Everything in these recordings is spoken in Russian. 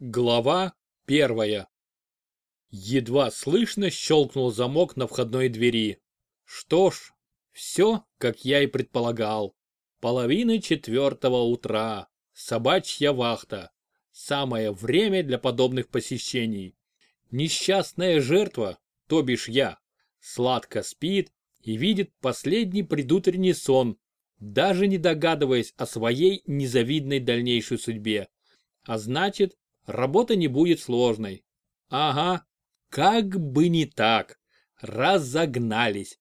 Глава первая. Едва слышно щелкнул замок на входной двери. Что ж, все, как я и предполагал. Половина четвертого утра. Собачья вахта. Самое время для подобных посещений. Несчастная жертва, то бишь я, сладко спит и видит последний предутренний сон, даже не догадываясь о своей незавидной дальнейшей судьбе. А значит, работа не будет сложной. Ага, как бы не так. Разогнались.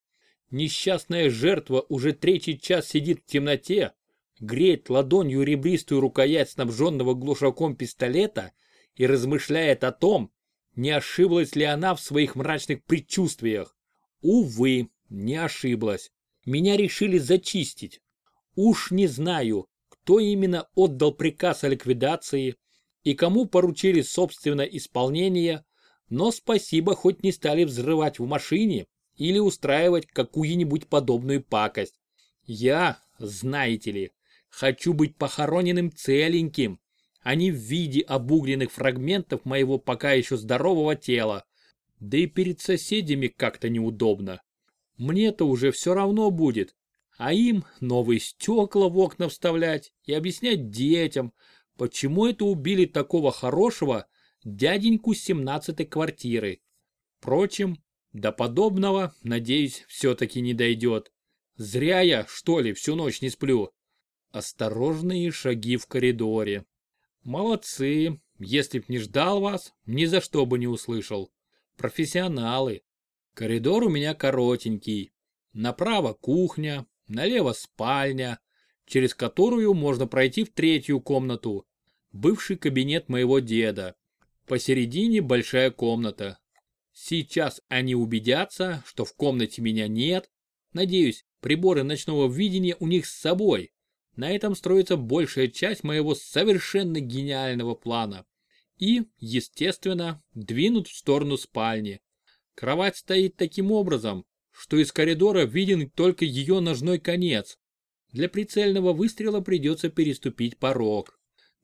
Несчастная жертва уже третий час сидит в темноте, греет ладонью ребристую рукоять снабженного глушаком пистолета и размышляет о том, не ошиблась ли она в своих мрачных предчувствиях. Увы, не ошиблась. Меня решили зачистить. Уж не знаю, кто именно отдал приказ о ликвидации, и кому поручили собственно исполнение, но спасибо хоть не стали взрывать в машине или устраивать какую-нибудь подобную пакость. Я, знаете ли, хочу быть похороненным целеньким, а не в виде обугленных фрагментов моего пока еще здорового тела. Да и перед соседями как-то неудобно. Мне-то уже все равно будет, а им новые стекла в окна вставлять и объяснять детям, почему это убили такого хорошего дяденьку с семнадцатой квартиры. Впрочем, до подобного, надеюсь, все-таки не дойдет. Зря я, что ли, всю ночь не сплю. Осторожные шаги в коридоре. Молодцы, если б не ждал вас, ни за что бы не услышал. Профессионалы. Коридор у меня коротенький. Направо кухня, налево спальня, через которую можно пройти в третью комнату, бывший кабинет моего деда. Посередине большая комната. Сейчас они убедятся, что в комнате меня нет. Надеюсь, приборы ночного видения у них с собой. На этом строится большая часть моего совершенно гениального плана. И, естественно, двинут в сторону спальни. Кровать стоит таким образом, что из коридора виден только ее ножной конец. Для прицельного выстрела придется переступить порог.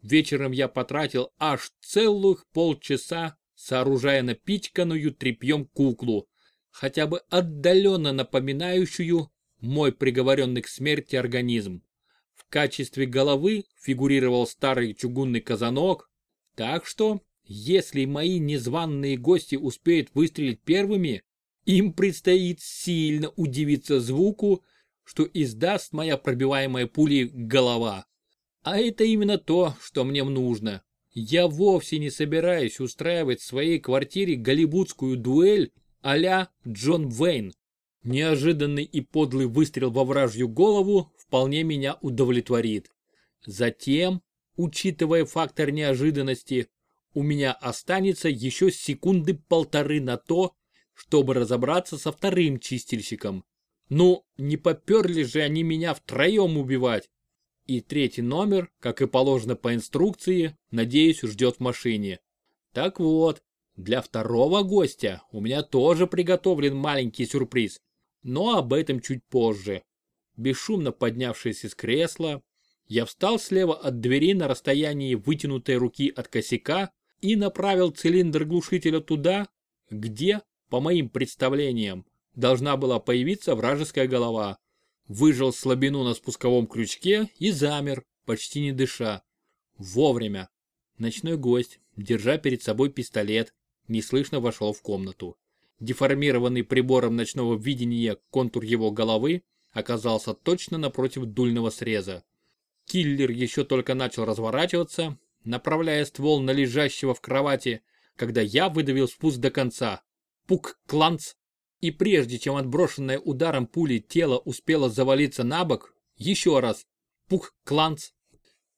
Вечером я потратил аж целых полчаса, сооружая напичканную тряпьем куклу, хотя бы отдаленно напоминающую мой приговоренный к смерти организм. В качестве головы фигурировал старый чугунный казанок, так что, если мои незваные гости успеют выстрелить первыми, им предстоит сильно удивиться звуку, что издаст моя пробиваемая пулей голова. А это именно то, что мне нужно. Я вовсе не собираюсь устраивать в своей квартире голливудскую дуэль а-ля Джон Вейн. Неожиданный и подлый выстрел во вражью голову вполне меня удовлетворит. Затем, учитывая фактор неожиданности, у меня останется еще секунды полторы на то, чтобы разобраться со вторым чистильщиком. Ну, не поперли же они меня втроем убивать. И третий номер, как и положено по инструкции, надеюсь, ждет в машине. Так вот, для второго гостя у меня тоже приготовлен маленький сюрприз, но об этом чуть позже. Бесшумно поднявшись из кресла, я встал слева от двери на расстоянии вытянутой руки от косяка и направил цилиндр глушителя туда, где, по моим представлениям, должна была появиться вражеская голова. Выжал слабину на спусковом крючке и замер, почти не дыша. Вовремя. Ночной гость, держа перед собой пистолет, неслышно вошел в комнату. Деформированный прибором ночного видения контур его головы оказался точно напротив дульного среза. Киллер еще только начал разворачиваться, направляя ствол на лежащего в кровати, когда я выдавил спуск до конца. Пук-кланц! И прежде чем отброшенное ударом пули тело успело завалиться на бок, еще раз. Пук-кланц!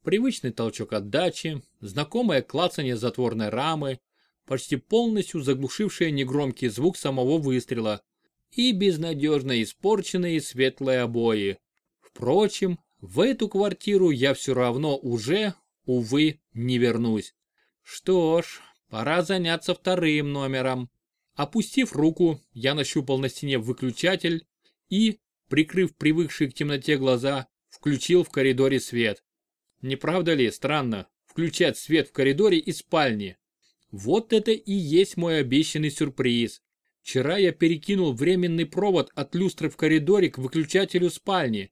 Привычный толчок отдачи, знакомое клацание затворной рамы, почти полностью заглушившее негромкий звук самого выстрела и безнадежно испорченные светлые обои. Впрочем, в эту квартиру я все равно уже, увы, не вернусь. Что ж, пора заняться вторым номером. Опустив руку, я нащупал на стене выключатель и, прикрыв привыкшие к темноте глаза, включил в коридоре свет. Не правда ли, странно, включать свет в коридоре и спальне. Вот это и есть мой обещанный сюрприз. Вчера я перекинул временный провод от люстры в коридоре к выключателю спальни,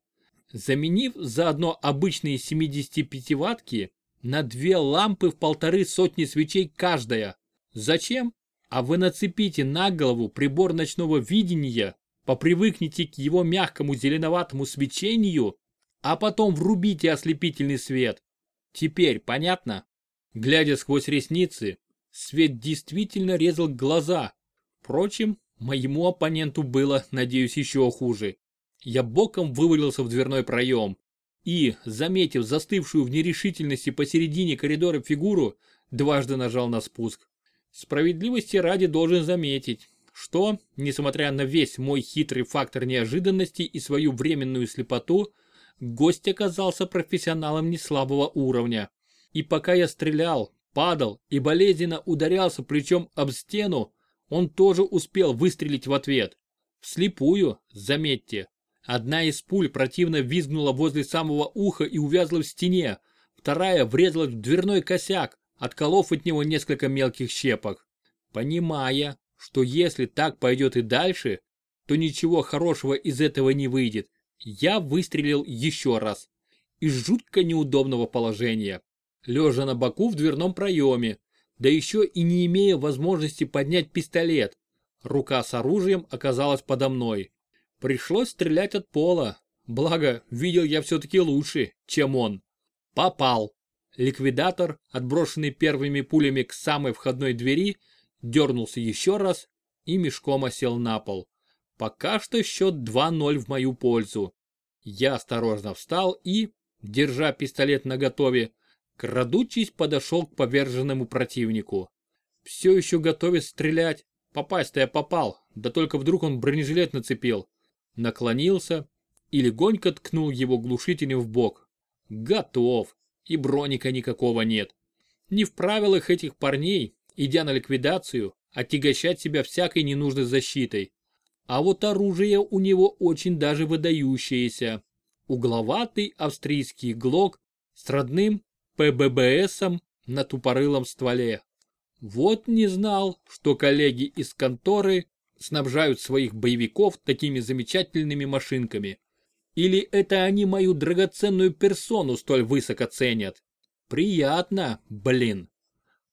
заменив заодно обычные 75-ваттки на две лампы в полторы сотни свечей каждая. Зачем? А вы нацепите на голову прибор ночного видения, попривыкните к его мягкому зеленоватому свечению, а потом врубите ослепительный свет. Теперь понятно? Глядя сквозь ресницы, свет действительно резал глаза. Впрочем, моему оппоненту было, надеюсь, еще хуже. Я боком вывалился в дверной проем и, заметив застывшую в нерешительности посередине коридора фигуру, дважды нажал на спуск. Справедливости ради должен заметить, что, несмотря на весь мой хитрый фактор неожиданности и свою временную слепоту, гость оказался профессионалом неслабого уровня. И пока я стрелял, падал и болезненно ударялся плечом об стену, он тоже успел выстрелить в ответ. Вслепую, заметьте. Одна из пуль противно визгнула возле самого уха и увязла в стене, вторая врезалась в дверной косяк, отколов от него несколько мелких щепок. Понимая, что если так пойдет и дальше, то ничего хорошего из этого не выйдет, я выстрелил еще раз. Из жутко неудобного положения. Лежа на боку в дверном проеме, да еще и не имея возможности поднять пистолет. Рука с оружием оказалась подо мной. Пришлось стрелять от пола. Благо, видел я все-таки лучше, чем он. Попал. Ликвидатор, отброшенный первыми пулями к самой входной двери, дернулся еще раз и мешком осел на пол. Пока что счет 2-0 в мою пользу. Я осторожно встал и, держа пистолет наготове, крадучись подошел к поверженному противнику. Все еще готовясь стрелять. Попасть-то я попал, да только вдруг он бронежилет нацепил. Наклонился и легонько ткнул его глушителем в бок. Готов. И броника никакого нет. Не в правилах этих парней, идя на ликвидацию, отягощать себя всякой ненужной защитой. А вот оружие у него очень даже выдающееся. Угловатый австрийский глок с родным ПББСом на тупорылом стволе. Вот не знал, что коллеги из конторы снабжают своих боевиков такими замечательными машинками. Или это они мою драгоценную персону столь высоко ценят? Приятно, блин.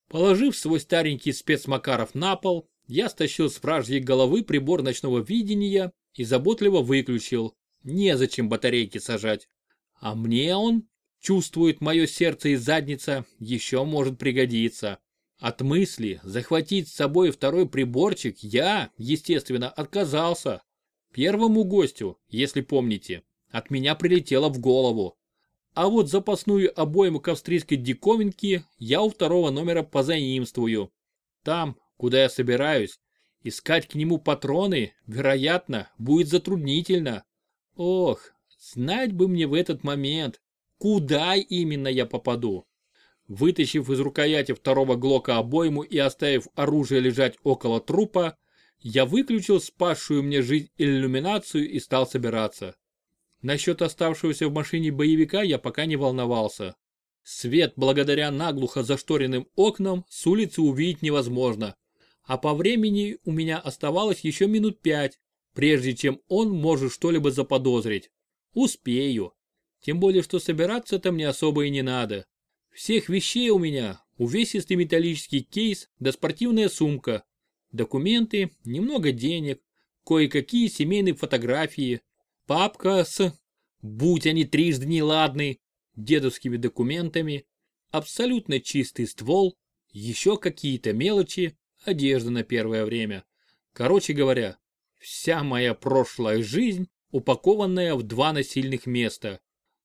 Положив свой старенький спецмакаров на пол, я стащил с вражьей головы прибор ночного видения и заботливо выключил. Незачем батарейки сажать. А мне он, чувствует мое сердце и задница, еще может пригодиться. От мысли захватить с собой второй приборчик я, естественно, отказался. Первому гостю, если помните, от меня прилетело в голову. А вот запасную обойму к австрийской диковинке я у второго номера позаимствую. Там, куда я собираюсь, искать к нему патроны, вероятно, будет затруднительно. Ох, знать бы мне в этот момент, куда именно я попаду. Вытащив из рукояти второго глока обойму и оставив оружие лежать около трупа, я выключил спасшую мне жизнь иллюминацию и стал собираться. Насчет оставшегося в машине боевика я пока не волновался. Свет благодаря наглухо зашторенным окнам с улицы увидеть невозможно а по времени у меня оставалось еще минут пять, прежде чем он может что-либо заподозрить. Успею. Тем более, что собираться-то мне особо и не надо. Всех вещей у меня увесистый металлический кейс да спортивная сумка, документы, немного денег, кое-какие семейные фотографии, папка с, будь они трижды неладны, дедовскими документами, абсолютно чистый ствол, еще какие-то мелочи, одежда на первое время. Короче говоря, вся моя прошлая жизнь, упакованная в два насильных места.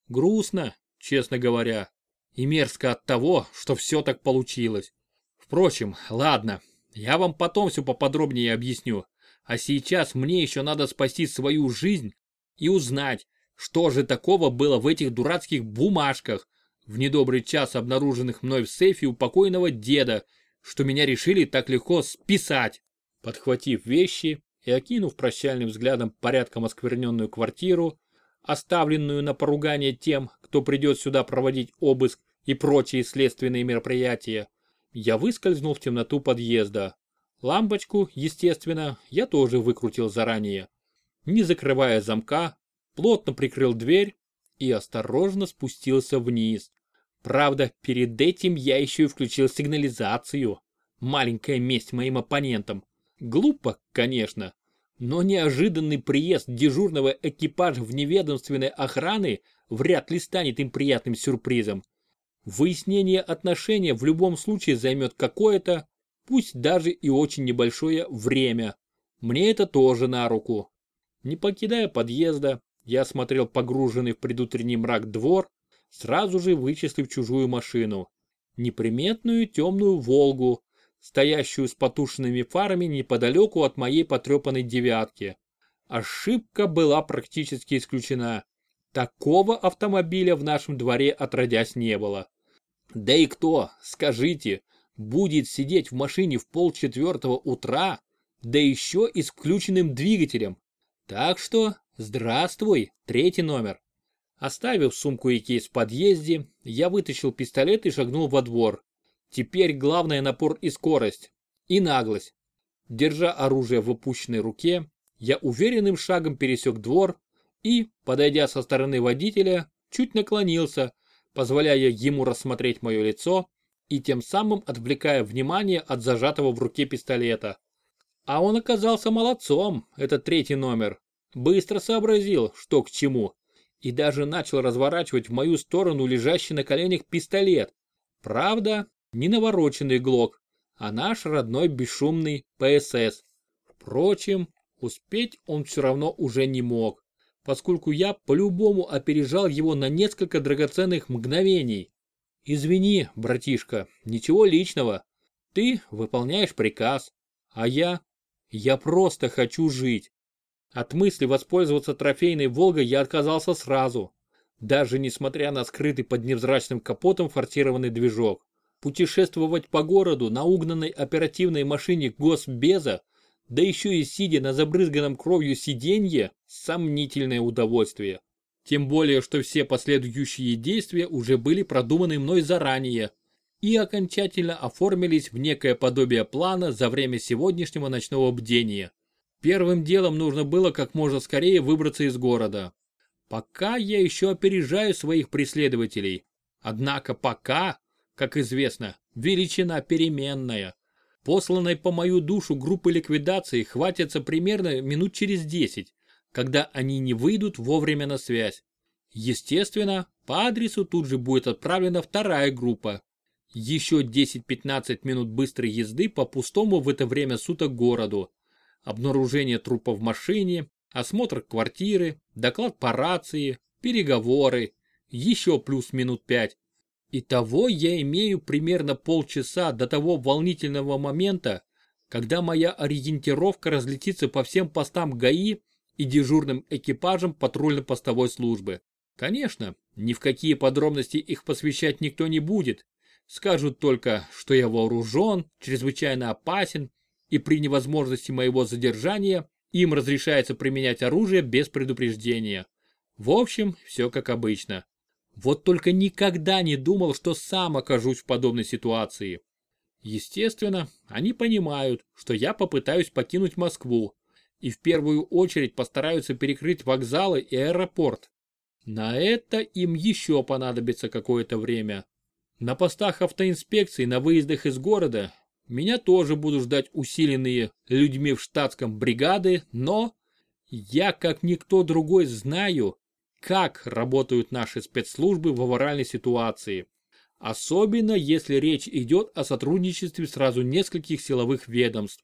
Грустно, честно говоря, и мерзко от того, что все так получилось. Впрочем, ладно, я вам потом все поподробнее объясню. А сейчас мне еще надо спасти свою жизнь и узнать, что же такого было в этих дурацких бумажках, в недобрый час обнаруженных мной в сейфе у покойного деда, что меня решили так легко списать. Подхватив вещи и окинув прощальным взглядом порядком оскверненную квартиру, оставленную на поругание тем, кто придет сюда проводить обыск, и прочие следственные мероприятия, я выскользнул в темноту подъезда. Лампочку, естественно, я тоже выкрутил заранее. Не закрывая замка, плотно прикрыл дверь и осторожно спустился вниз. Правда, перед этим я еще и включил сигнализацию. Маленькая месть моим оппонентам. Глупо, конечно, но неожиданный приезд дежурного экипажа в неведомственной охраны вряд ли станет им приятным сюрпризом. Выяснение отношения в любом случае займет какое-то, пусть даже и очень небольшое время. Мне это тоже на руку. Не покидая подъезда, я осмотрел погруженный в предутренний мрак двор, сразу же вычислив чужую машину. Неприметную темную «Волгу», стоящую с потушенными фарами неподалеку от моей потрепанной девятки. Ошибка была практически исключена. Такого автомобиля в нашем дворе отродясь не было. Да и кто, скажите, будет сидеть в машине в полчетвертого утра, да еще и с включенным двигателем? Так что, здравствуй, третий номер. Оставив сумку и кейс в подъезде, я вытащил пистолет и шагнул во двор. Теперь главное напор и скорость. И наглость. Держа оружие в опущенной руке, я уверенным шагом пересек двор и, подойдя со стороны водителя, чуть наклонился, позволяя ему рассмотреть мое лицо и тем самым отвлекая внимание от зажатого в руке пистолета. А он оказался молодцом, этот третий номер. Быстро сообразил, что к чему. И даже начал разворачивать в мою сторону лежащий на коленях пистолет. Правда, не навороченный глок, а наш родной бесшумный ПСС. Впрочем, успеть он все равно уже не мог поскольку я по-любому опережал его на несколько драгоценных мгновений. Извини, братишка, ничего личного. Ты выполняешь приказ, а я... Я просто хочу жить. От мысли воспользоваться трофейной «Волгой» я отказался сразу, даже несмотря на скрытый под невзрачным капотом форсированный движок. Путешествовать по городу на угнанной оперативной машине Госбеза да еще и сидя на забрызганном кровью сиденье, сомнительное удовольствие. Тем более, что все последующие действия уже были продуманы мной заранее и окончательно оформились в некое подобие плана за время сегодняшнего ночного бдения. Первым делом нужно было как можно скорее выбраться из города. Пока я еще опережаю своих преследователей. Однако пока, как известно, величина переменная. Посланной по мою душу группы ликвидации хватится примерно минут через 10, когда они не выйдут вовремя на связь. Естественно, по адресу тут же будет отправлена вторая группа. Еще 10-15 минут быстрой езды по пустому в это время суток городу. Обнаружение трупа в машине, осмотр квартиры, доклад по рации, переговоры. Еще плюс минут 5. Итого я имею примерно полчаса до того волнительного момента, когда моя ориентировка разлетится по всем постам ГАИ и дежурным экипажам патрульно-постовой службы. Конечно, ни в какие подробности их посвящать никто не будет. Скажут только, что я вооружен, чрезвычайно опасен, и при невозможности моего задержания им разрешается применять оружие без предупреждения. В общем, все как обычно. Вот только никогда не думал, что сам окажусь в подобной ситуации. Естественно, они понимают, что я попытаюсь покинуть Москву и в первую очередь постараются перекрыть вокзалы и аэропорт. На это им еще понадобится какое-то время. На постах автоинспекции на выездах из города меня тоже будут ждать усиленные людьми в штатском бригады, но я как никто другой знаю, как работают наши спецслужбы в аваральной ситуации. Особенно если речь идет о сотрудничестве сразу нескольких силовых ведомств.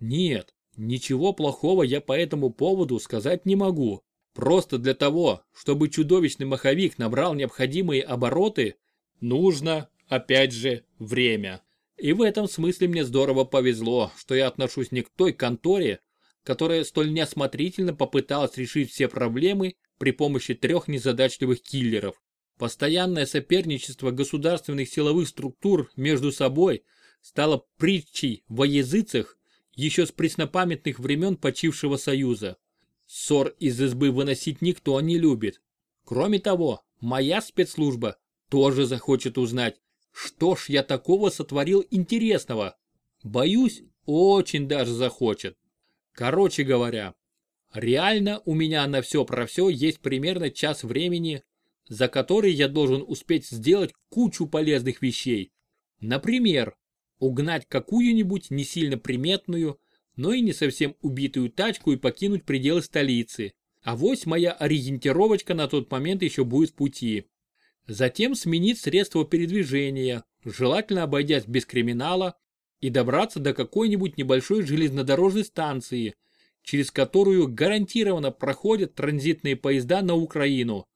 Нет, ничего плохого я по этому поводу сказать не могу. Просто для того, чтобы чудовищный маховик набрал необходимые обороты, нужно, опять же, время. И в этом смысле мне здорово повезло, что я отношусь не к той конторе, которая столь неосмотрительно попыталась решить все проблемы при помощи трех незадачливых киллеров. Постоянное соперничество государственных силовых структур между собой стало притчей во языцах еще с преснопамятных времен почившего союза. Ссор из избы выносить никто не любит. Кроме того, моя спецслужба тоже захочет узнать, что ж я такого сотворил интересного. Боюсь, очень даже захочет. Короче говоря, реально у меня на все про все есть примерно час времени, за который я должен успеть сделать кучу полезных вещей. Например, угнать какую-нибудь не сильно приметную, но и не совсем убитую тачку и покинуть пределы столицы. А вось моя ориентировочка на тот момент еще будет в пути. Затем сменить средство передвижения, желательно обойдясь без криминала, и добраться до какой-нибудь небольшой железнодорожной станции, через которую гарантированно проходят транзитные поезда на Украину.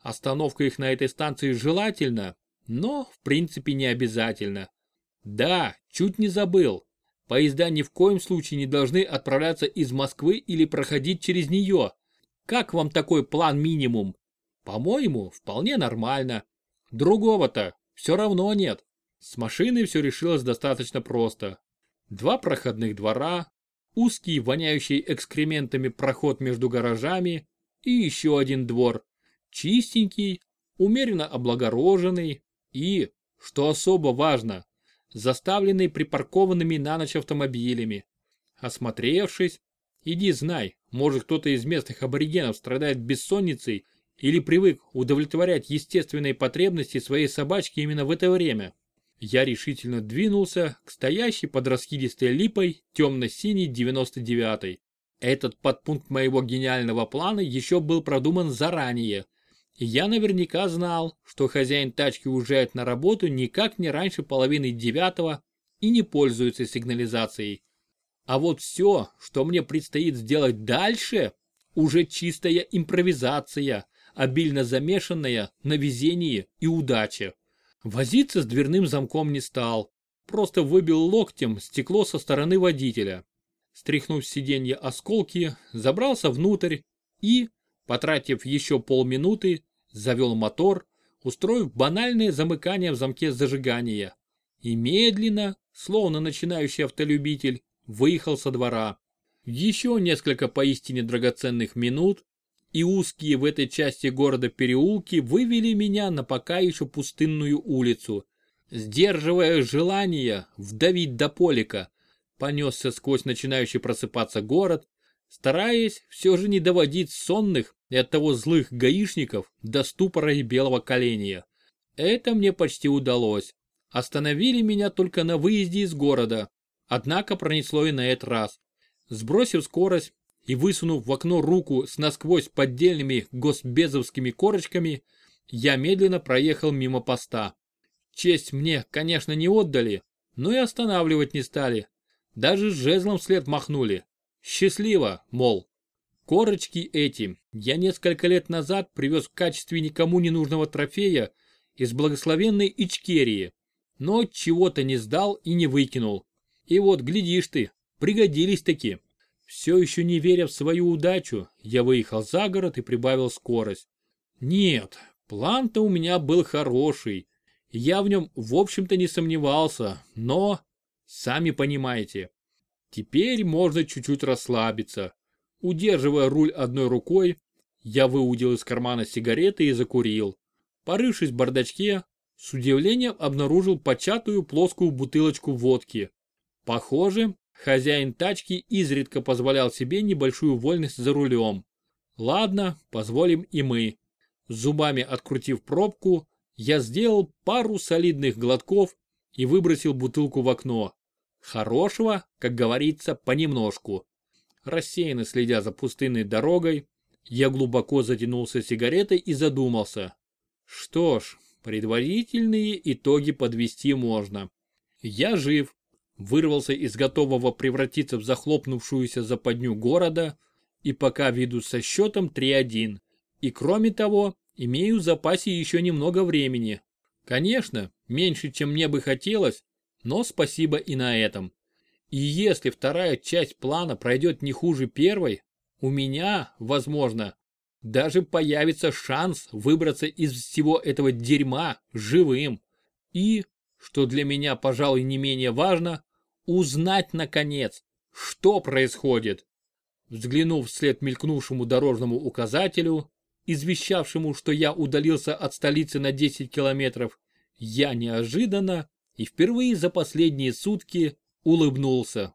Остановка их на этой станции желательно, но в принципе не обязательно. Да, чуть не забыл. Поезда ни в коем случае не должны отправляться из Москвы или проходить через нее. Как вам такой план минимум? По-моему, вполне нормально. Другого-то все равно нет. С машиной все решилось достаточно просто. Два проходных двора, узкий, воняющий экскрементами проход между гаражами и еще один двор. Чистенький, умеренно облагороженный и, что особо важно, заставленный припаркованными на ночь автомобилями. Осмотревшись, иди знай, может кто-то из местных аборигенов страдает бессонницей или привык удовлетворять естественные потребности своей собачки именно в это время. Я решительно двинулся к стоящей под раскидистой липой темно-синей 99-й. Этот подпункт моего гениального плана еще был продуман заранее, я наверняка знал, что хозяин тачки уезжает на работу никак не раньше половины девятого и не пользуется сигнализацией. А вот все, что мне предстоит сделать дальше, уже чистая импровизация, обильно замешанная на везении и удаче. Возиться с дверным замком не стал, просто выбил локтем стекло со стороны водителя. Стряхнув с сиденья осколки, забрался внутрь и, потратив еще полминуты, завел мотор, устроив банальное замыкание в замке зажигания. И медленно, словно начинающий автолюбитель, выехал со двора. Еще несколько поистине драгоценных минут, и узкие в этой части города переулки вывели меня на пока еще пустынную улицу. Сдерживая желание вдавить до полика, понесся сквозь начинающий просыпаться город, стараясь все же не доводить сонных и оттого злых гаишников до ступора и белого коленя. Это мне почти удалось. Остановили меня только на выезде из города, однако пронесло и на этот раз. Сбросив скорость и высунув в окно руку с насквозь поддельными госбезовскими корочками, я медленно проехал мимо поста. Честь мне, конечно, не отдали, но и останавливать не стали. Даже с жезлом след махнули. Счастливо, мол. Корочки эти я несколько лет назад привез в качестве никому не нужного трофея из благословенной Ичкерии, но чего-то не сдал и не выкинул. И вот, глядишь ты, пригодились таки. Все еще не веря в свою удачу, я выехал за город и прибавил скорость. Нет, план-то у меня был хороший. Я в нем, в общем-то, не сомневался, но... Сами понимаете, Теперь можно чуть-чуть расслабиться. Удерживая руль одной рукой, я выудил из кармана сигареты и закурил. Порывшись в бардачке, с удивлением обнаружил початую плоскую бутылочку водки. Похоже, хозяин тачки изредка позволял себе небольшую вольность за рулем. Ладно, позволим и мы. Зубами открутив пробку, я сделал пару солидных глотков и выбросил бутылку в окно. Хорошего, как говорится, понемножку. Рассеянно следя за пустынной дорогой, я глубоко затянулся сигаретой и задумался. Что ж, предварительные итоги подвести можно. Я жив, вырвался из готового превратиться в захлопнувшуюся западню города и пока веду со счетом 3-1. И кроме того, имею в запасе еще немного времени. Конечно, меньше, чем мне бы хотелось, но спасибо и на этом. И если вторая часть плана пройдет не хуже первой, у меня, возможно, даже появится шанс выбраться из всего этого дерьма живым. И, что для меня, пожалуй, не менее важно, узнать, наконец, что происходит. Взглянув вслед мелькнувшему дорожному указателю, извещавшему, что я удалился от столицы на 10 километров, я неожиданно и впервые за последние сутки улыбнулся.